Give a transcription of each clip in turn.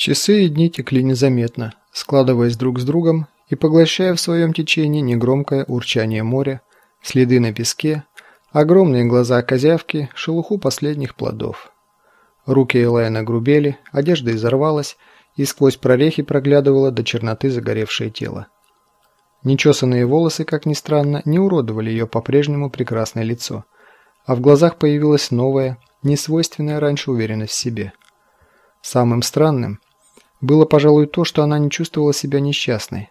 Часы и дни текли незаметно, складываясь друг с другом и поглощая в своем течении негромкое урчание моря, следы на песке, огромные глаза козявки, шелуху последних плодов. Руки Элайна грубели, одежда изорвалась, и сквозь прорехи проглядывало до черноты загоревшее тело. Нечесанные волосы, как ни странно, не уродовали ее по-прежнему прекрасное лицо, а в глазах появилась новая, несвойственная раньше уверенность в себе. Самым странным – было, пожалуй, то, что она не чувствовала себя несчастной.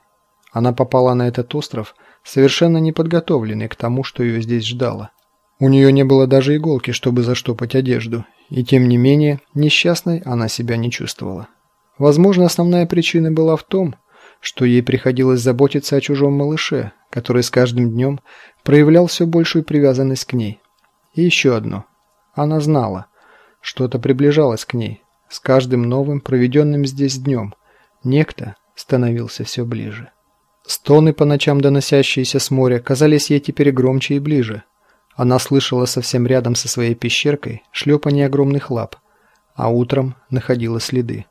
Она попала на этот остров, совершенно неподготовленной к тому, что ее здесь ждало. У нее не было даже иголки, чтобы заштопать одежду, и тем не менее, несчастной она себя не чувствовала. Возможно, основная причина была в том, что ей приходилось заботиться о чужом малыше, который с каждым днем проявлял все большую привязанность к ней. И еще одно. Она знала, что-то приближалось к ней, с каждым новым проведенным здесь днем некто становился все ближе. Стоны по ночам, доносящиеся с моря, казались ей теперь громче и ближе. Она слышала совсем рядом со своей пещеркой шлепание огромных лап, а утром находила следы.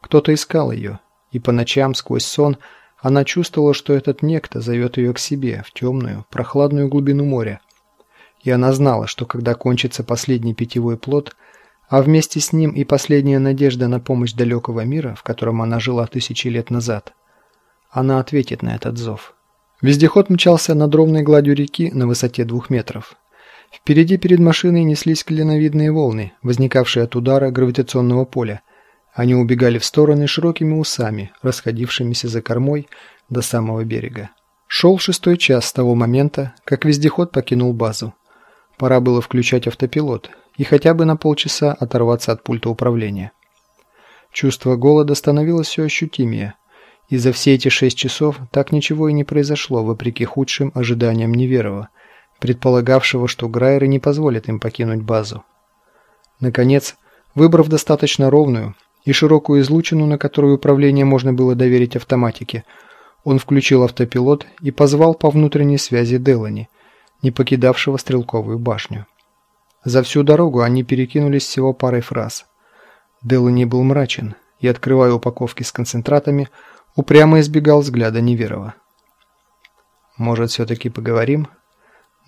Кто-то искал ее, и по ночам сквозь сон она чувствовала, что этот некто зовет ее к себе в темную, прохладную глубину моря. И она знала, что когда кончится последний питьевой плод – а вместе с ним и последняя надежда на помощь далекого мира, в котором она жила тысячи лет назад. Она ответит на этот зов. Вездеход мчался над ровной гладью реки на высоте двух метров. Впереди перед машиной неслись клиновидные волны, возникавшие от удара гравитационного поля. Они убегали в стороны широкими усами, расходившимися за кормой до самого берега. Шел шестой час с того момента, как вездеход покинул базу. Пора было включать автопилот, и хотя бы на полчаса оторваться от пульта управления. Чувство голода становилось все ощутимее, и за все эти шесть часов так ничего и не произошло, вопреки худшим ожиданиям Неверова, предполагавшего, что Грайеры не позволят им покинуть базу. Наконец, выбрав достаточно ровную и широкую излучину, на которую управление можно было доверить автоматике, он включил автопилот и позвал по внутренней связи Делани, не покидавшего стрелковую башню. За всю дорогу они перекинулись всего парой фраз. Делани был мрачен и, открывая упаковки с концентратами, упрямо избегал взгляда Неверова. «Может, все-таки поговорим?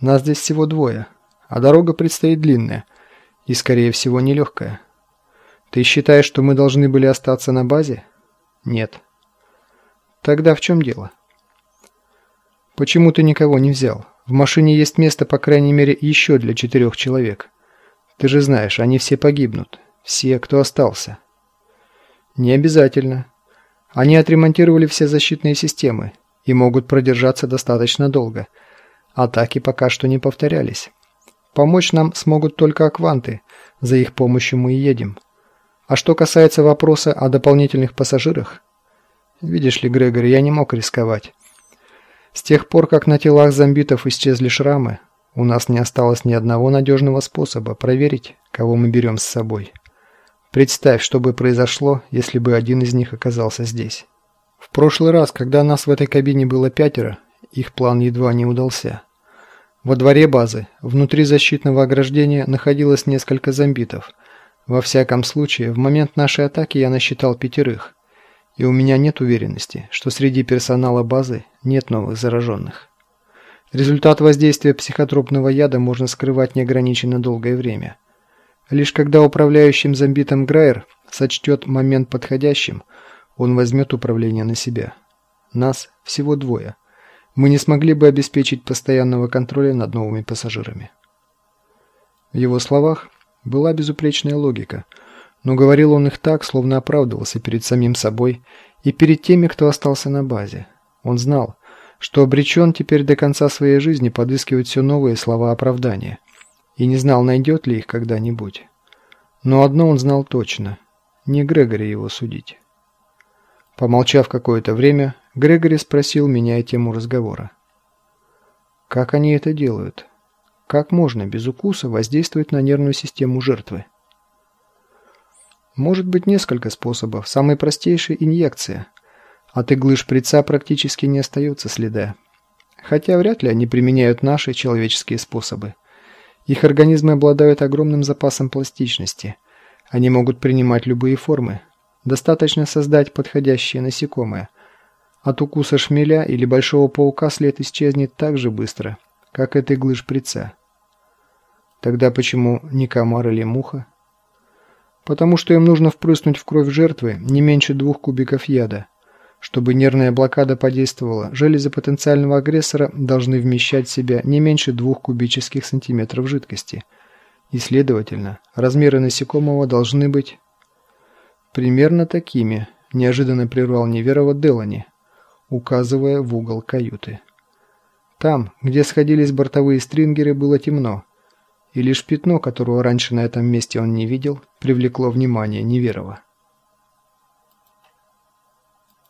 Нас здесь всего двое, а дорога предстоит длинная и, скорее всего, нелегкая. Ты считаешь, что мы должны были остаться на базе? Нет. Тогда в чем дело? Почему ты никого не взял?» В машине есть место, по крайней мере, еще для четырех человек. Ты же знаешь, они все погибнут. Все, кто остался. Не обязательно. Они отремонтировали все защитные системы и могут продержаться достаточно долго. Атаки пока что не повторялись. Помочь нам смогут только акванты. За их помощью мы и едем. А что касается вопроса о дополнительных пассажирах, видишь ли, Грегори, я не мог рисковать. С тех пор, как на телах зомбитов исчезли шрамы, у нас не осталось ни одного надежного способа проверить, кого мы берем с собой. Представь, что бы произошло, если бы один из них оказался здесь. В прошлый раз, когда нас в этой кабине было пятеро, их план едва не удался. Во дворе базы, внутри защитного ограждения, находилось несколько зомбитов. Во всяком случае, в момент нашей атаки я насчитал пятерых и у меня нет уверенности, что среди персонала базы нет новых зараженных. Результат воздействия психотропного яда можно скрывать неограниченно долгое время. Лишь когда управляющим зомбитом Грайер сочтет момент подходящим, он возьмет управление на себя. Нас всего двое. Мы не смогли бы обеспечить постоянного контроля над новыми пассажирами. В его словах была безупречная логика – но говорил он их так, словно оправдывался перед самим собой и перед теми, кто остался на базе. Он знал, что обречен теперь до конца своей жизни подыскивать все новые слова оправдания, и не знал, найдет ли их когда-нибудь. Но одно он знал точно – не Грегори его судить. Помолчав какое-то время, Грегори спросил, меняя тему разговора. «Как они это делают? Как можно без укуса воздействовать на нервную систему жертвы?» Может быть несколько способов. Самый простейший – инъекция. От иглы шприца практически не остается следа. Хотя вряд ли они применяют наши человеческие способы. Их организмы обладают огромным запасом пластичности. Они могут принимать любые формы. Достаточно создать подходящее насекомое. От укуса шмеля или большого паука след исчезнет так же быстро, как от иглы шприца. Тогда почему не комар или муха? Потому что им нужно впрыснуть в кровь жертвы не меньше двух кубиков яда. Чтобы нервная блокада подействовала, железы потенциального агрессора должны вмещать в себя не меньше двух кубических сантиметров жидкости. И, следовательно, размеры насекомого должны быть примерно такими, неожиданно прервал Неверова Делани, указывая в угол каюты. Там, где сходились бортовые стрингеры, было темно, и лишь пятно, которого раньше на этом месте он не видел, привлекло внимание Неверова.